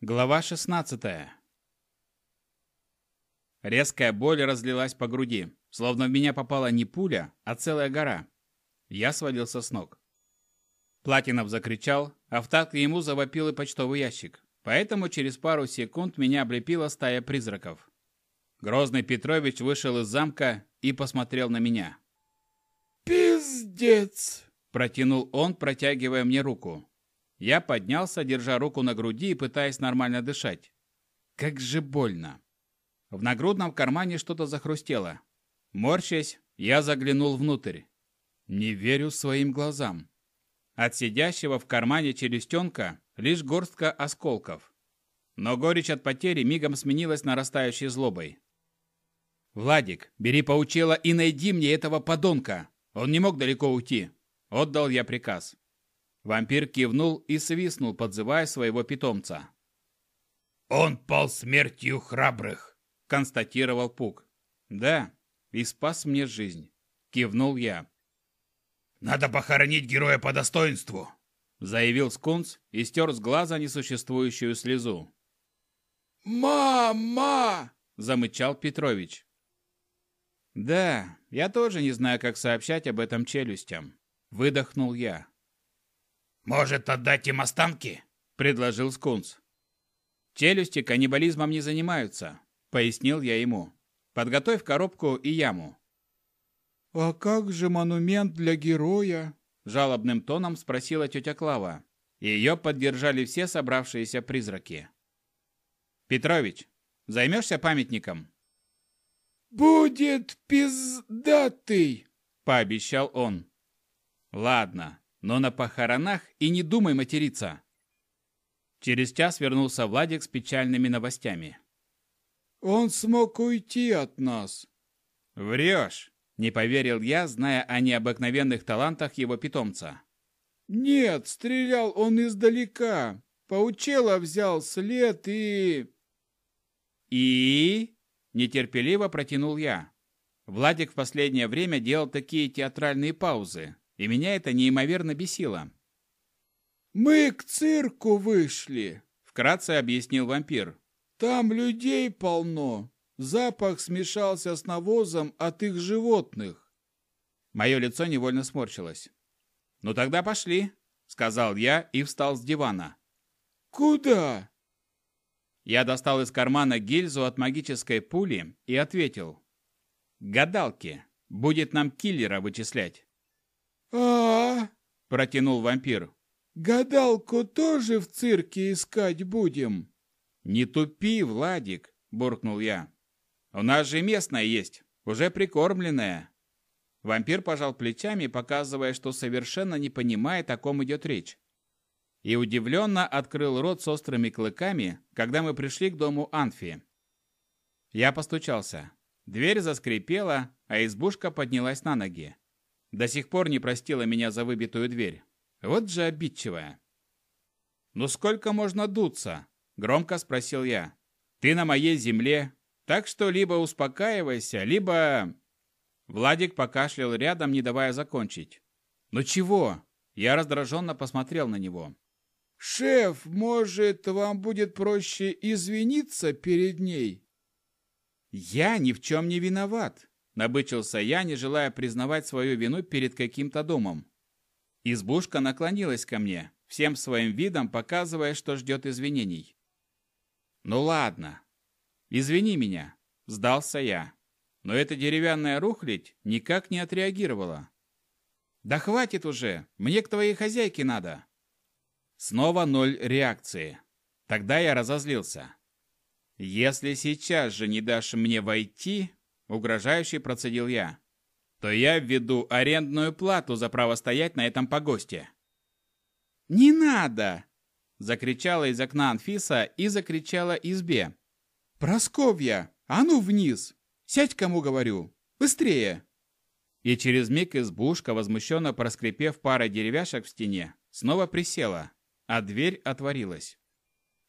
Глава 16 Резкая боль разлилась по груди, словно в меня попала не пуля, а целая гора. Я свалился с ног. Платинов закричал, а в такт ему завопил и почтовый ящик, поэтому через пару секунд меня облепила стая призраков. Грозный Петрович вышел из замка и посмотрел на меня. «Пиздец!» – протянул он, протягивая мне руку. Я поднялся, держа руку на груди и пытаясь нормально дышать. Как же больно. В нагрудном кармане что-то захрустело. Морщась, я заглянул внутрь. Не верю своим глазам. От сидящего в кармане челюстенка лишь горстка осколков. Но горечь от потери мигом сменилась нарастающей злобой. «Владик, бери паучела и найди мне этого подонка! Он не мог далеко уйти!» Отдал я приказ. Вампир кивнул и свистнул, подзывая своего питомца. «Он пал смертью храбрых», — констатировал Пук. «Да, и спас мне жизнь», — кивнул я. «Надо похоронить героя по достоинству», — заявил Скунс и стер с глаза несуществующую слезу. «Мама!» — замычал Петрович. «Да, я тоже не знаю, как сообщать об этом челюстям», — выдохнул я. «Может, отдать им останки?» – предложил Скунс. «Челюсти каннибализмом не занимаются», – пояснил я ему. «Подготовь коробку и яму». «А как же монумент для героя?» – жалобным тоном спросила тетя Клава. Ее поддержали все собравшиеся призраки. «Петрович, займешься памятником?» «Будет пиздатый!» – пообещал он. «Ладно, но на похоронах и не думай материться. Через час вернулся Владик с печальными новостями. Он смог уйти от нас. Врешь, не поверил я, зная о необыкновенных талантах его питомца. Нет, стрелял он издалека. Паучела взял след и... И... Нетерпеливо протянул я. Владик в последнее время делал такие театральные паузы, и меня это неимоверно бесило. «Мы к цирку вышли», — вкратце объяснил вампир. «Там людей полно. Запах смешался с навозом от их животных». Мое лицо невольно сморщилось. «Ну тогда пошли», — сказал я и встал с дивана. «Куда?» Я достал из кармана гильзу от магической пули и ответил. «Гадалки. Будет нам киллера вычислять» а, протянул вампир. «Гадалку тоже в цирке искать будем?» «Не тупи, Владик!» – буркнул я. «У нас же местная есть, уже прикормленная». Вампир пожал плечами, показывая, что совершенно не понимает, о ком идет речь. И удивленно открыл рот с острыми клыками, когда мы пришли к дому Анфи. Я постучался. Дверь заскрипела, а избушка поднялась на ноги. До сих пор не простила меня за выбитую дверь. Вот же обидчивая. «Ну сколько можно дуться?» – громко спросил я. «Ты на моей земле, так что либо успокаивайся, либо...» Владик покашлял рядом, не давая закончить. «Ну чего?» Я раздраженно посмотрел на него. «Шеф, может, вам будет проще извиниться перед ней?» «Я ни в чем не виноват. Набычился я, не желая признавать свою вину перед каким-то домом. Избушка наклонилась ко мне, всем своим видом показывая, что ждет извинений. «Ну ладно. Извини меня», – сдался я. Но эта деревянная рухлядь никак не отреагировала. «Да хватит уже! Мне к твоей хозяйке надо!» Снова ноль реакции. Тогда я разозлился. «Если сейчас же не дашь мне войти, Угрожающе процедил я. То я введу арендную плату за право стоять на этом погосте. «Не надо!» Закричала из окна Анфиса и закричала избе. «Просковья, а ну вниз! Сядь, кому говорю! Быстрее!» И через миг избушка, возмущенно проскрипев парой деревяшек в стене, снова присела, а дверь отворилась.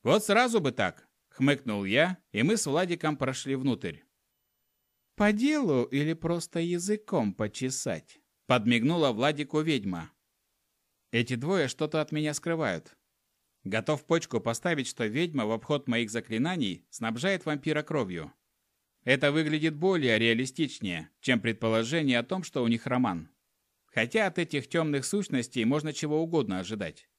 «Вот сразу бы так!» — хмыкнул я, и мы с Владиком прошли внутрь. «По делу или просто языком почесать?» Подмигнула Владику ведьма. «Эти двое что-то от меня скрывают». Готов почку поставить, что ведьма в обход моих заклинаний снабжает вампира кровью. Это выглядит более реалистичнее, чем предположение о том, что у них роман. Хотя от этих темных сущностей можно чего угодно ожидать.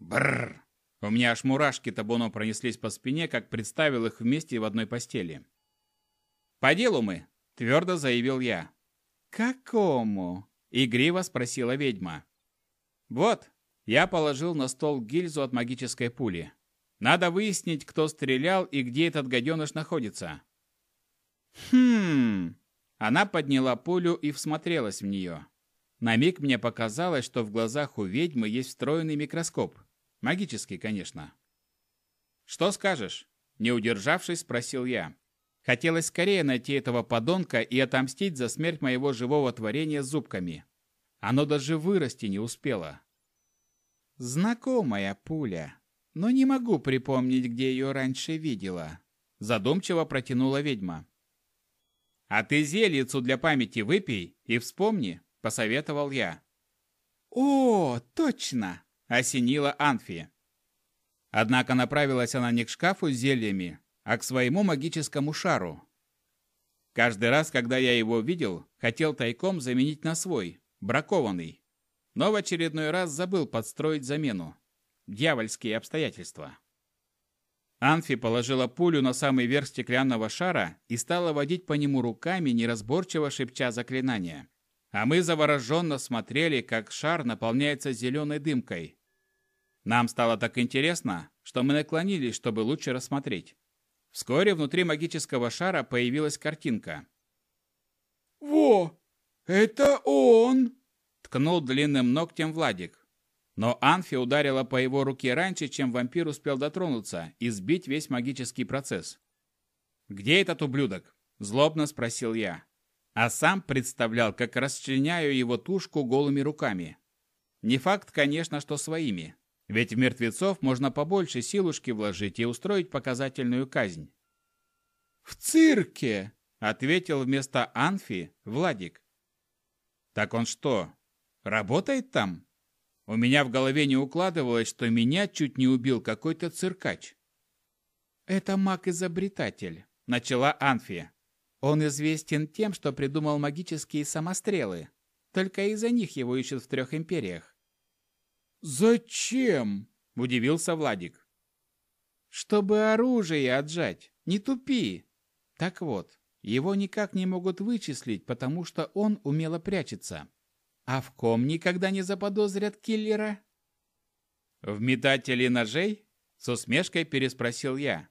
Бррр! У меня аж мурашки табуном пронеслись по спине, как представил их вместе в одной постели. «По делу мы», — твердо заявил я. «Какому?» — игриво спросила ведьма. «Вот», — я положил на стол гильзу от магической пули. «Надо выяснить, кто стрелял и где этот гаденыш находится». «Хм...» Она подняла пулю и всмотрелась в нее. На миг мне показалось, что в глазах у ведьмы есть встроенный микроскоп. Магический, конечно. «Что скажешь?» Не удержавшись, спросил я. Хотелось скорее найти этого подонка и отомстить за смерть моего живого творения зубками. Оно даже вырасти не успело. Знакомая пуля, но не могу припомнить, где ее раньше видела. Задумчиво протянула ведьма. «А ты зельицу для памяти выпей и вспомни», — посоветовал я. «О, точно!» — осенила Анфи. Однако направилась она не к шкафу с зельями, а к своему магическому шару. Каждый раз, когда я его видел, хотел тайком заменить на свой, бракованный. Но в очередной раз забыл подстроить замену. Дьявольские обстоятельства. Анфи положила пулю на самый верх стеклянного шара и стала водить по нему руками, неразборчиво шепча заклинания. А мы завороженно смотрели, как шар наполняется зеленой дымкой. Нам стало так интересно, что мы наклонились, чтобы лучше рассмотреть. Вскоре внутри магического шара появилась картинка. «Во! Это он!» – ткнул длинным ногтем Владик. Но Анфи ударила по его руке раньше, чем вампир успел дотронуться и сбить весь магический процесс. «Где этот ублюдок?» – злобно спросил я. А сам представлял, как расчленяю его тушку голыми руками. Не факт, конечно, что своими. Ведь в мертвецов можно побольше силушки вложить и устроить показательную казнь. «В цирке!» — ответил вместо Анфи Владик. «Так он что, работает там?» У меня в голове не укладывалось, что меня чуть не убил какой-то циркач. «Это маг-изобретатель», — начала Анфи. «Он известен тем, что придумал магические самострелы. Только из-за них его ищут в трех империях. «Зачем?» – удивился Владик. «Чтобы оружие отжать. Не тупи!» Так вот, его никак не могут вычислить, потому что он умело прячется. А в ком никогда не заподозрят киллера? «В метателе ножей?» – с усмешкой переспросил я.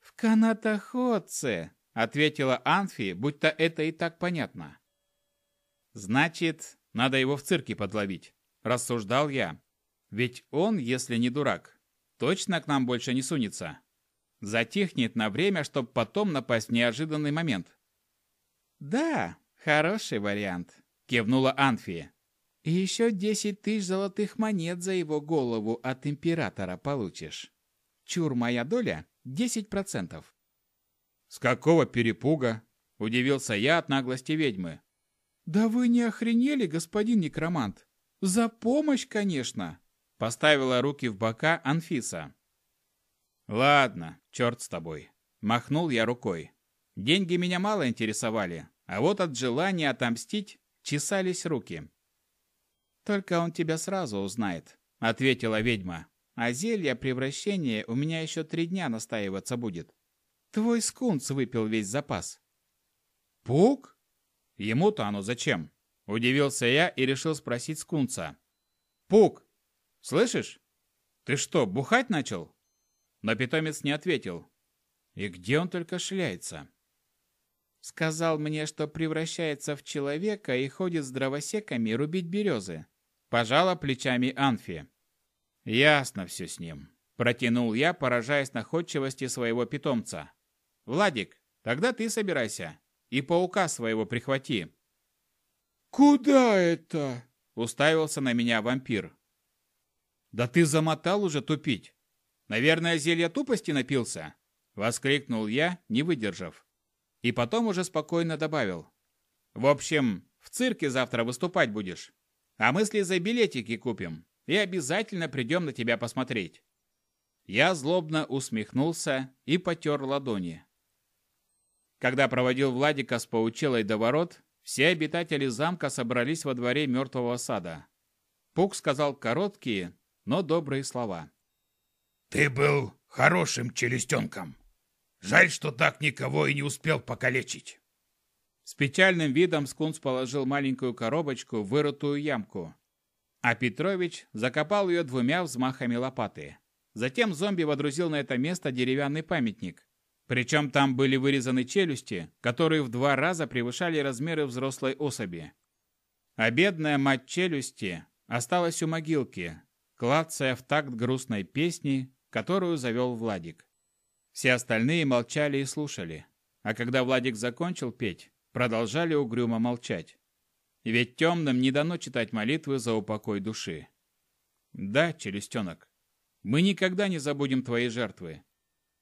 «В канатоходце», – ответила Анфи, будто это и так понятно. «Значит, надо его в цирке подловить», – рассуждал я. Ведь он, если не дурак, точно к нам больше не сунется. Затихнет на время, чтобы потом напасть в неожиданный момент. «Да, хороший вариант», — кивнула Анфия. «И еще десять тысяч золотых монет за его голову от императора получишь. Чур моя доля — десять процентов». «С какого перепуга?» — удивился я от наглости ведьмы. «Да вы не охренели, господин некромант? За помощь, конечно!» Поставила руки в бока Анфиса. «Ладно, черт с тобой». Махнул я рукой. Деньги меня мало интересовали, а вот от желания отомстить чесались руки. «Только он тебя сразу узнает», — ответила ведьма. «А зелье превращения у меня еще три дня настаиваться будет. Твой скунс выпил весь запас». «Пук? Ему-то оно зачем?» Удивился я и решил спросить скунса. «Пук, Слышишь? Ты что, бухать начал?» Но питомец не ответил. И где он только шляется? Сказал мне, что превращается в человека и ходит с дровосеками рубить березы. Пожала плечами Анфи. Ясно все с ним. Протянул я, поражаясь находчивости своего питомца. Владик, тогда ты собирайся. И паука своего прихвати. «Куда это?» Уставился на меня вампир. «Да ты замотал уже тупить! Наверное, зелья тупости напился!» Воскликнул я, не выдержав. И потом уже спокойно добавил. «В общем, в цирке завтра выступать будешь. А мы с Лизой билетики купим и обязательно придем на тебя посмотреть». Я злобно усмехнулся и потер ладони. Когда проводил Владика с паучелой до ворот, все обитатели замка собрались во дворе мертвого сада. Пук сказал короткие, но добрые слова. «Ты был хорошим челюстенком. Жаль, что так никого и не успел покалечить». С печальным видом Скунс положил маленькую коробочку в вырытую ямку, а Петрович закопал ее двумя взмахами лопаты. Затем зомби водрузил на это место деревянный памятник. Причем там были вырезаны челюсти, которые в два раза превышали размеры взрослой особи. А бедная мать челюсти осталась у могилки, клацая в такт грустной песни, которую завел Владик. Все остальные молчали и слушали. А когда Владик закончил петь, продолжали угрюмо молчать. Ведь темным не дано читать молитвы за упокой души. Да, челюстенок, мы никогда не забудем твои жертвы.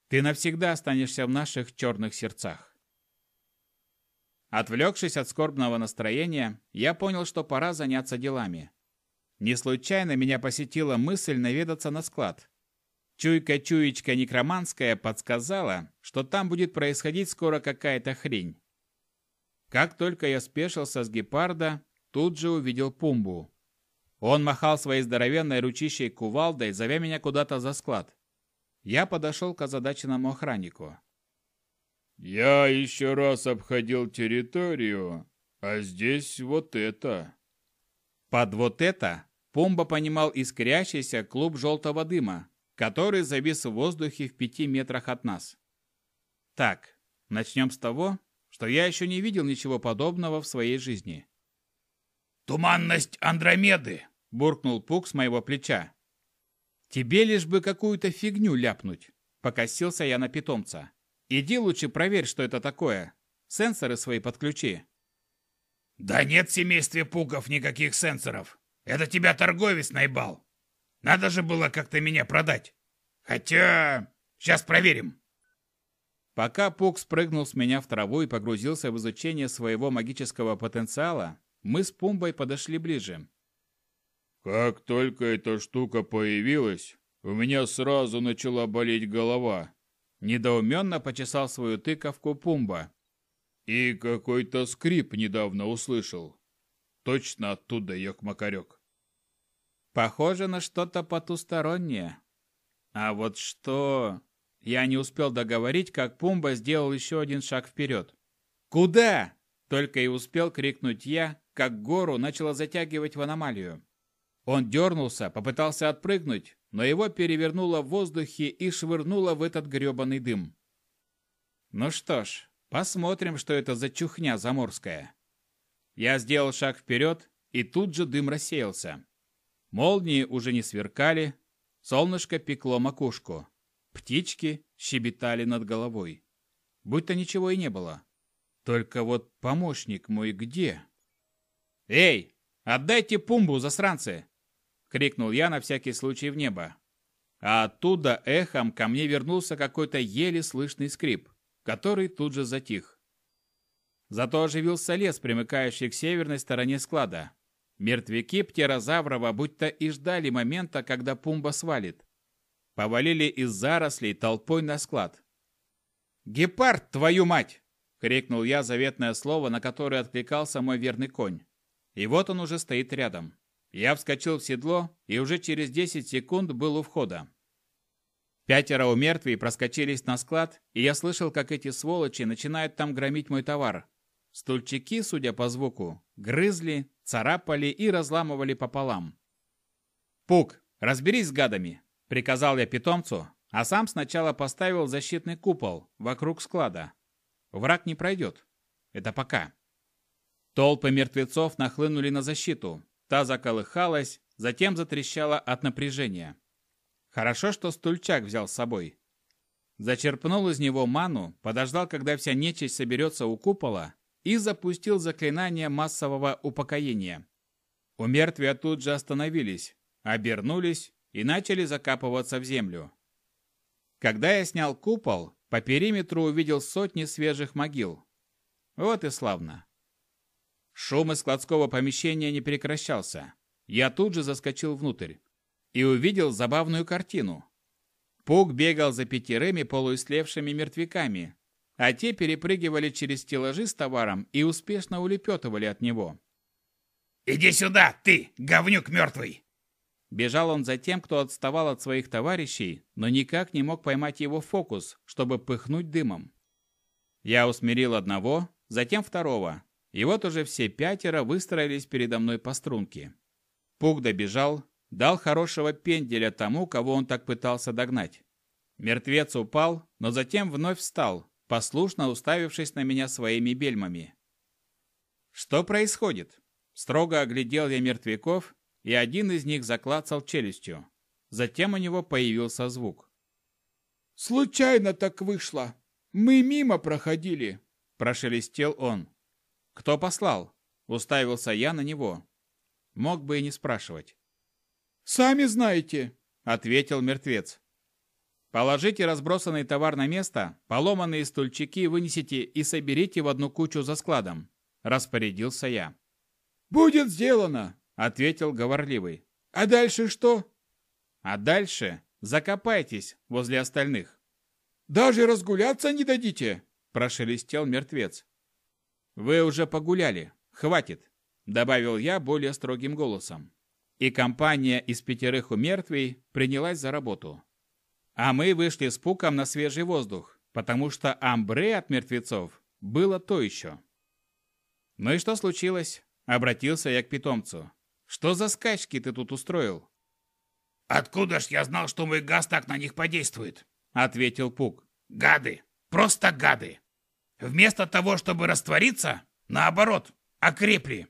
Ты навсегда останешься в наших черных сердцах. Отвлекшись от скорбного настроения, я понял, что пора заняться делами. Не случайно меня посетила мысль наведаться на склад. Чуйка-чуечка некроманская подсказала, что там будет происходить скоро какая-то хрень. Как только я спешился с гепарда, тут же увидел Пумбу. Он махал своей здоровенной ручищей кувалдой, зовя меня куда-то за склад. Я подошел к озадаченному охраннику. «Я еще раз обходил территорию, а здесь вот это». Под вот это Пумба понимал искрящийся клуб желтого дыма, который завис в воздухе в пяти метрах от нас. Так, начнем с того, что я еще не видел ничего подобного в своей жизни. «Туманность Андромеды!» – буркнул Пук с моего плеча. «Тебе лишь бы какую-то фигню ляпнуть», – покосился я на питомца. «Иди лучше проверь, что это такое. Сенсоры свои подключи». «Да нет в семействе Пуков никаких сенсоров. Это тебя торговец наебал. Надо же было как-то меня продать. Хотя... Сейчас проверим». Пока Пук спрыгнул с меня в траву и погрузился в изучение своего магического потенциала, мы с Пумбой подошли ближе. Как только эта штука появилась, у меня сразу начала болеть голова. Недоуменно почесал свою тыковку Пумба. И какой-то скрип недавно услышал. Точно оттуда, ёк-макарёк. Похоже на что-то потустороннее. А вот что... Я не успел договорить, как Пумба сделал еще один шаг вперед. «Куда?» Только и успел крикнуть я, как гору начало затягивать в аномалию. Он дернулся, попытался отпрыгнуть, но его перевернуло в воздухе и швырнуло в этот гребаный дым. Ну что ж, посмотрим, что это за чухня заморская. Я сделал шаг вперед, и тут же дым рассеялся. Молнии уже не сверкали, солнышко пекло макушку. Птички щебетали над головой. Будь-то ничего и не было. Только вот помощник мой где? «Эй, отдайте пумбу, засранцы!» — крикнул я на всякий случай в небо. А оттуда эхом ко мне вернулся какой-то еле слышный скрип, который тут же затих. Зато оживился лес, примыкающий к северной стороне склада. Мертвяки птерозаврова будто и ждали момента, когда пумба свалит. Повалили из зарослей толпой на склад. «Гепард, твою мать!» — крикнул я заветное слово, на которое откликался мой верный конь. И вот он уже стоит рядом. Я вскочил в седло и уже через 10 секунд был у входа. Пятеро у мертвей проскочились на склад, и я слышал, как эти сволочи начинают там громить мой товар. Стульчики, судя по звуку, грызли, царапали и разламывали пополам. «Пук, разберись с гадами!» – приказал я питомцу, а сам сначала поставил защитный купол вокруг склада. Враг не пройдет. Это пока. Толпы мертвецов нахлынули на защиту, Та заколыхалась, затем затрещала от напряжения. Хорошо, что стульчак взял с собой. Зачерпнул из него ману, подождал, когда вся нечисть соберется у купола, и запустил заклинание массового упокоения. У мертвия тут же остановились, обернулись и начали закапываться в землю. Когда я снял купол, по периметру увидел сотни свежих могил. Вот и славно. Шум из складского помещения не прекращался. Я тут же заскочил внутрь и увидел забавную картину. Пук бегал за пятерыми полуислевшими мертвяками, а те перепрыгивали через стеллажи с товаром и успешно улепетывали от него. «Иди сюда, ты, говнюк мертвый!» Бежал он за тем, кто отставал от своих товарищей, но никак не мог поймать его фокус, чтобы пыхнуть дымом. Я усмирил одного, затем второго, и вот уже все пятеро выстроились передо мной по струнке. Пук добежал, дал хорошего пенделя тому, кого он так пытался догнать. Мертвец упал, но затем вновь встал, послушно уставившись на меня своими бельмами. Что происходит? Строго оглядел я мертвяков, и один из них заклацал челюстью. Затем у него появился звук. «Случайно так вышло. Мы мимо проходили», – прошелестел он. «Кто послал?» – уставился я на него. Мог бы и не спрашивать. «Сами знаете», – ответил мертвец. Положите разбросанный товар на место, поломанные стульчики вынесите и соберите в одну кучу за складом. Распорядился я. «Будет сделано», — ответил говорливый. «А дальше что?» «А дальше закопайтесь возле остальных». «Даже разгуляться не дадите?» — прошелестел мертвец. «Вы уже погуляли. Хватит», — добавил я более строгим голосом. И компания из пятерых умертвий принялась за работу. А мы вышли с Пуком на свежий воздух, потому что амбре от мертвецов было то еще. Ну и что случилось? Обратился я к питомцу. Что за скачки ты тут устроил? Откуда ж я знал, что мой газ так на них подействует? Ответил Пук. Гады. Просто гады. Вместо того, чтобы раствориться, наоборот, окрепли.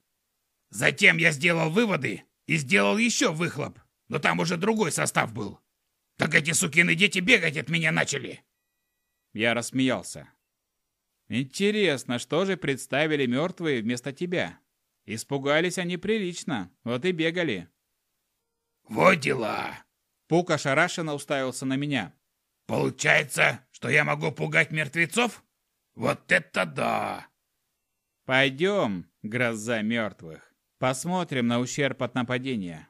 Затем я сделал выводы и сделал еще выхлоп, но там уже другой состав был. Так эти сукины дети бегать от меня начали. Я рассмеялся. Интересно, что же представили мертвые вместо тебя? Испугались они прилично, вот и бегали. Вот дела. Пук ошарашенно уставился на меня. Получается, что я могу пугать мертвецов? Вот это да! Пойдем, гроза мертвых. Посмотрим на ущерб от нападения.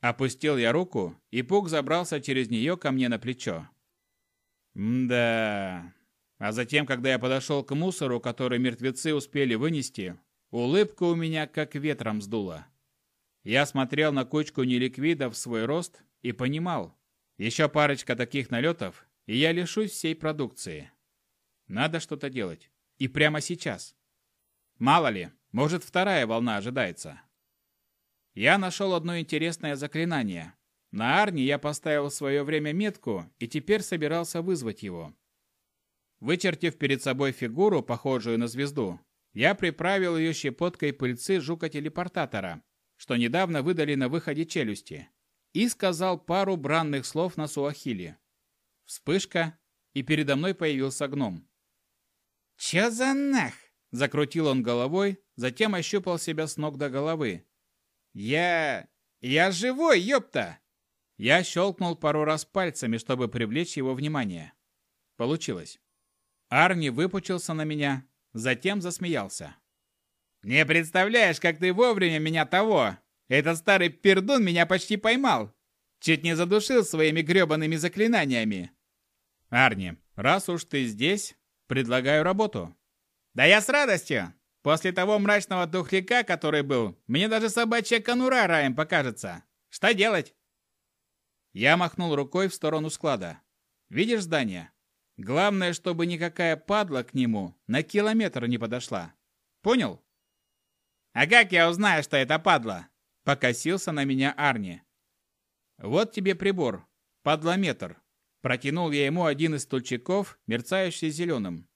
Опустил я руку, и Пук забрался через нее ко мне на плечо. Да. А затем, когда я подошел к мусору, который мертвецы успели вынести, улыбка у меня как ветром сдула. Я смотрел на кучку неликвидов в свой рост и понимал, еще парочка таких налетов, и я лишусь всей продукции. Надо что-то делать. И прямо сейчас. Мало ли, может вторая волна ожидается. Я нашел одно интересное заклинание. На Арне я поставил в свое время метку и теперь собирался вызвать его. Вычертив перед собой фигуру, похожую на звезду, я приправил ее щепоткой пыльцы жука-телепортатора, что недавно выдали на выходе челюсти, и сказал пару бранных слов на суахили. Вспышка, и передо мной появился гном. «Чё за нах?» – закрутил он головой, затем ощупал себя с ног до головы, «Я... я живой, ёпта!» Я щелкнул пару раз пальцами, чтобы привлечь его внимание. Получилось. Арни выпучился на меня, затем засмеялся. «Не представляешь, как ты вовремя меня того! Этот старый пердун меня почти поймал! Чуть не задушил своими грёбаными заклинаниями!» «Арни, раз уж ты здесь, предлагаю работу». «Да я с радостью! После того мрачного тухляка, который был, мне даже собачья конура раем покажется. Что делать? Я махнул рукой в сторону склада. Видишь здание? Главное, чтобы никакая падла к нему на километр не подошла. Понял? А как я узнаю, что это падла? Покосился на меня Арни. Вот тебе прибор. Падлометр. Протянул я ему один из стульчиков, мерцающий зеленым.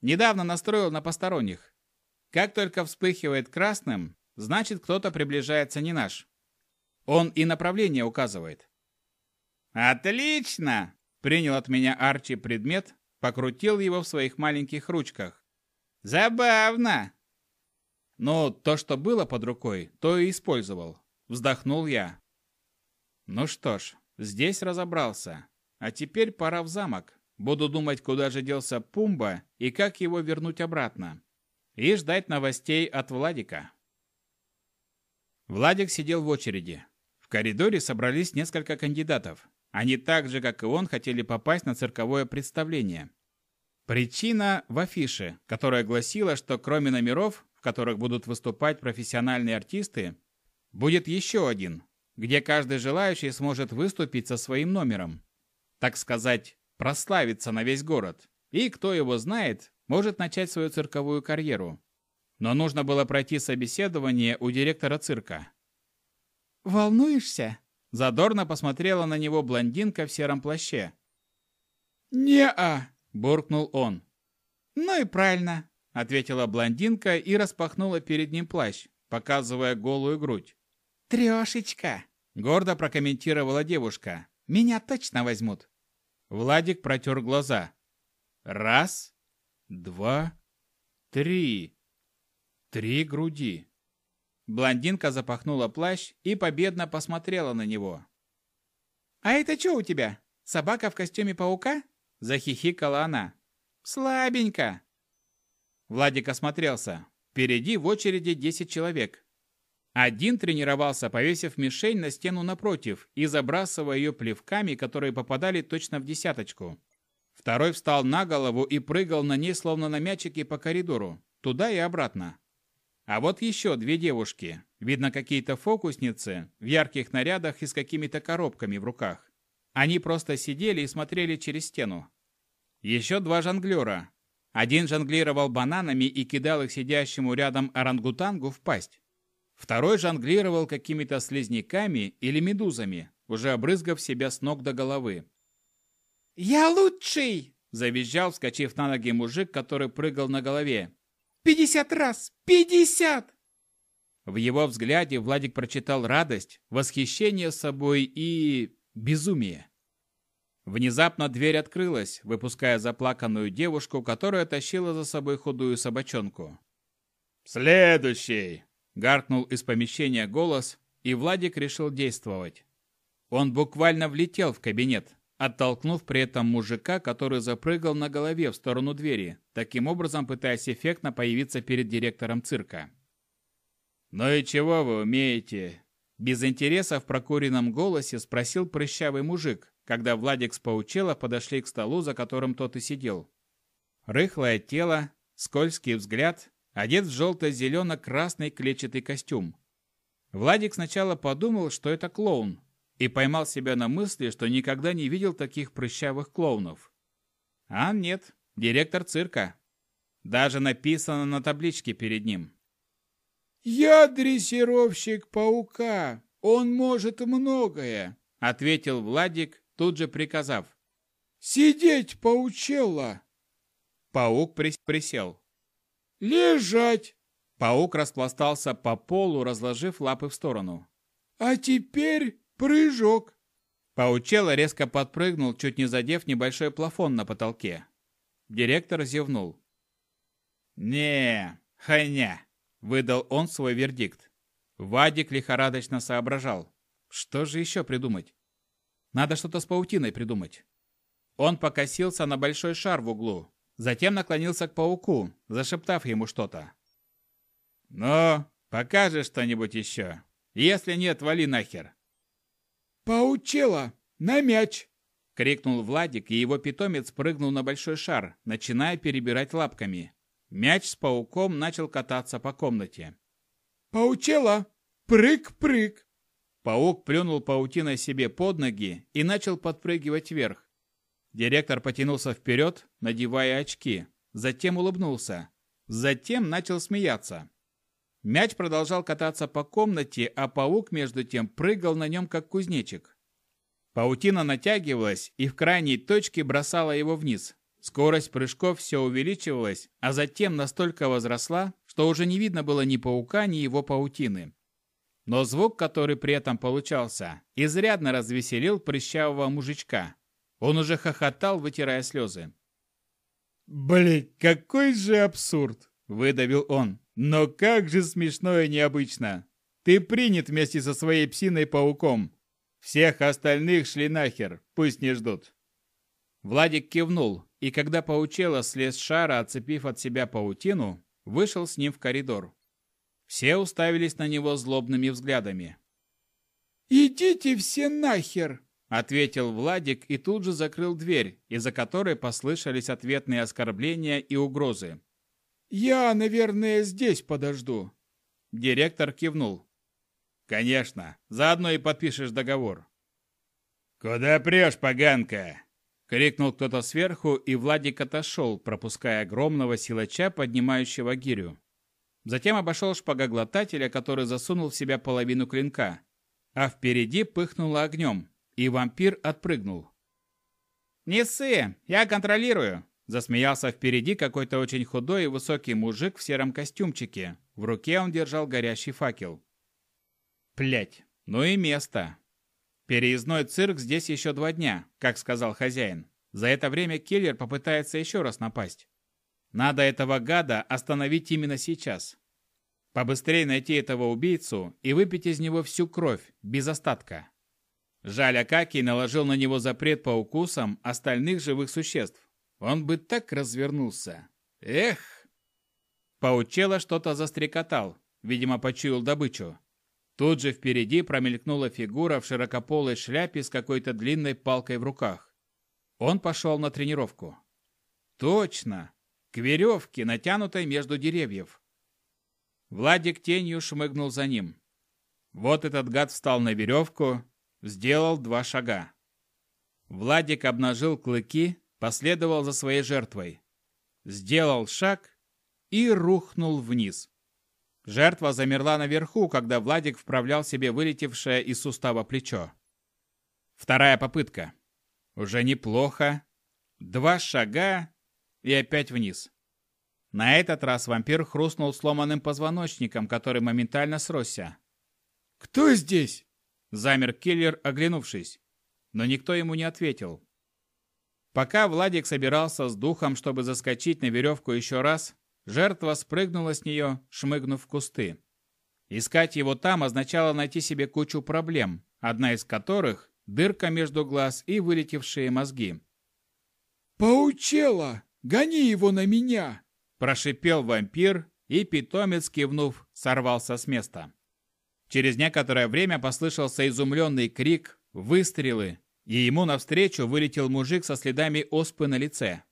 Недавно настроил на посторонних. Как только вспыхивает красным, значит кто-то приближается не наш. Он и направление указывает. «Отлично!» – принял от меня Арчи предмет, покрутил его в своих маленьких ручках. «Забавно!» «Ну, то, что было под рукой, то и использовал», – вздохнул я. «Ну что ж, здесь разобрался. А теперь пора в замок. Буду думать, куда же делся Пумба и как его вернуть обратно и ждать новостей от Владика. Владик сидел в очереди. В коридоре собрались несколько кандидатов. Они так же, как и он, хотели попасть на цирковое представление. Причина в афише, которая гласила, что кроме номеров, в которых будут выступать профессиональные артисты, будет еще один, где каждый желающий сможет выступить со своим номером. Так сказать, прославиться на весь город. И, кто его знает, может начать свою цирковую карьеру. Но нужно было пройти собеседование у директора цирка. «Волнуешься?» Задорно посмотрела на него блондинка в сером плаще. «Не-а!» – буркнул он. «Ну и правильно», – ответила блондинка и распахнула перед ним плащ, показывая голую грудь. «Трешечка!» – гордо прокомментировала девушка. «Меня точно возьмут!» Владик протер глаза. «Раз, два, три. Три груди». Блондинка запахнула плащ и победно посмотрела на него. «А это что у тебя? Собака в костюме паука?» – захихикала она. «Слабенько!» Владик осмотрелся. Впереди в очереди 10 человек. Один тренировался, повесив мишень на стену напротив и забрасывая ее плевками, которые попадали точно в десяточку. Второй встал на голову и прыгал на ней, словно на мячике по коридору, туда и обратно. А вот еще две девушки, видно какие-то фокусницы, в ярких нарядах и с какими-то коробками в руках. Они просто сидели и смотрели через стену. Еще два жонглера. Один жонглировал бананами и кидал их сидящему рядом орангутангу в пасть. Второй жонглировал какими-то слизняками или медузами, уже обрызгав себя с ног до головы. «Я лучший!» – завизжал, вскочив на ноги мужик, который прыгал на голове. Пятьдесят раз! Пятьдесят!» В его взгляде Владик прочитал радость, восхищение собой и... безумие. Внезапно дверь открылась, выпуская заплаканную девушку, которая тащила за собой худую собачонку. «Следующий!» – гаркнул из помещения голос, и Владик решил действовать. Он буквально влетел в кабинет, оттолкнув при этом мужика, который запрыгал на голове в сторону двери, таким образом пытаясь эффектно появиться перед директором цирка. «Ну и чего вы умеете?» Без интереса в прокуренном голосе спросил прыщавый мужик, когда Владик с Паучело подошли к столу, за которым тот и сидел. Рыхлое тело, скользкий взгляд, одет в желто-зелено-красный клетчатый костюм. Владик сначала подумал, что это клоун, и поймал себя на мысли, что никогда не видел таких прыщавых клоунов. А нет, директор цирка. Даже написано на табличке перед ним. «Я дрессировщик паука. Он может многое», — ответил Владик, тут же приказав. «Сидеть, паучелла!» Паук прис присел. «Лежать!» Паук распластался по полу, разложив лапы в сторону. «А теперь Прыжок!» Паучелло резко подпрыгнул, чуть не задев небольшой плафон на потолке. Директор зевнул. «Не, хайня!» – выдал он свой вердикт. Вадик лихорадочно соображал. Что же еще придумать? Надо что-то с паутиной придумать. Он покосился на большой шар в углу, затем наклонился к пауку, зашептав ему что-то. «Ну, покажешь что-нибудь еще? Если нет, вали нахер!» «Паучело! На мяч!» — крикнул Владик, и его питомец прыгнул на большой шар, начиная перебирать лапками. Мяч с пауком начал кататься по комнате. «Паучело! Прыг-прыг!» Паук плюнул паутиной себе под ноги и начал подпрыгивать вверх. Директор потянулся вперед, надевая очки, затем улыбнулся. Затем начал смеяться. Мяч продолжал кататься по комнате, а паук между тем прыгал на нем, как кузнечик. Паутина натягивалась и в крайней точке бросала его вниз. Скорость прыжков все увеличивалась, а затем настолько возросла, что уже не видно было ни паука, ни его паутины. Но звук, который при этом получался, изрядно развеселил прыщавого мужичка. Он уже хохотал, вытирая слезы. «Блин, какой же абсурд!» – выдавил он. Но как же смешно и необычно. Ты принят вместе со своей псиной-пауком. Всех остальных шли нахер, пусть не ждут. Владик кивнул, и когда паучело слез с шара, отцепив от себя паутину, вышел с ним в коридор. Все уставились на него злобными взглядами. «Идите все нахер!» – ответил Владик и тут же закрыл дверь, из-за которой послышались ответные оскорбления и угрозы. «Я, наверное, здесь подожду». Директор кивнул. «Конечно, заодно и подпишешь договор». «Куда прешь, поганка?» — крикнул кто-то сверху, и Владик отошел, пропуская огромного силача, поднимающего гирю. Затем обошел шпагоглотателя, который засунул в себя половину клинка, а впереди пыхнуло огнем, и вампир отпрыгнул. «Не ссы, я контролирую!» Засмеялся впереди какой-то очень худой и высокий мужик в сером костюмчике. В руке он держал горящий факел. Плять, ну и место. Переездной цирк здесь еще два дня, как сказал хозяин. За это время киллер попытается еще раз напасть. Надо этого гада остановить именно сейчас. Побыстрее найти этого убийцу и выпить из него всю кровь, без остатка. Жаль, Акакий наложил на него запрет по укусам остальных живых существ. Он бы так развернулся. Эх! Паучело что-то застрекотал, видимо, почуял добычу. Тут же впереди промелькнула фигура в широкополой шляпе с какой-то длинной палкой в руках. Он пошел на тренировку. Точно! К веревке, натянутой между деревьев. Владик тенью шмыгнул за ним. Вот этот гад встал на веревку, сделал два шага. Владик обнажил клыки, последовал за своей жертвой. Сделал шаг и рухнул вниз. Жертва замерла наверху, когда Владик вправлял себе вылетевшее из сустава плечо. Вторая попытка. Уже неплохо. Два шага и опять вниз. На этот раз вампир хрустнул сломанным позвоночником, который моментально сросся. «Кто здесь?» Замер киллер, оглянувшись. Но никто ему не ответил. Пока Владик собирался с духом, чтобы заскочить на веревку еще раз, жертва спрыгнула с нее, шмыгнув в кусты. Искать его там означало найти себе кучу проблем, одна из которых – дырка между глаз и вылетевшие мозги. «Паучело! Гони его на меня!» – прошипел вампир, и питомец, кивнув, сорвался с места. Через некоторое время послышался изумленный крик, выстрелы, и ему навстречу вылетел мужик со следами оспы на лице.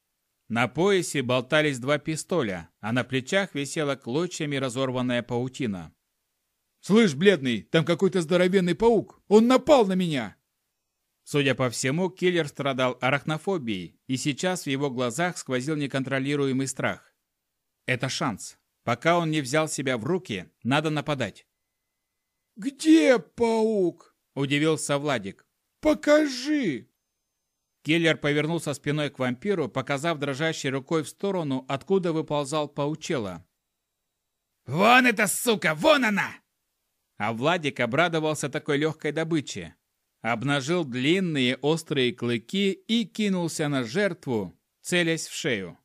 На поясе болтались два пистоля, а на плечах висела клочьями разорванная паутина. «Слышь, бледный, там какой-то здоровенный паук! Он напал на меня!» Судя по всему, киллер страдал арахнофобией, и сейчас в его глазах сквозил неконтролируемый страх. Это шанс. Пока он не взял себя в руки, надо нападать. «Где паук?» – удивился Владик. Покажи!» Киллер повернулся спиной к вампиру, показав дрожащей рукой в сторону, откуда выползал паучело. «Вон эта сука! Вон она!» А Владик обрадовался такой легкой добыче. Обнажил длинные острые клыки и кинулся на жертву, целясь в шею.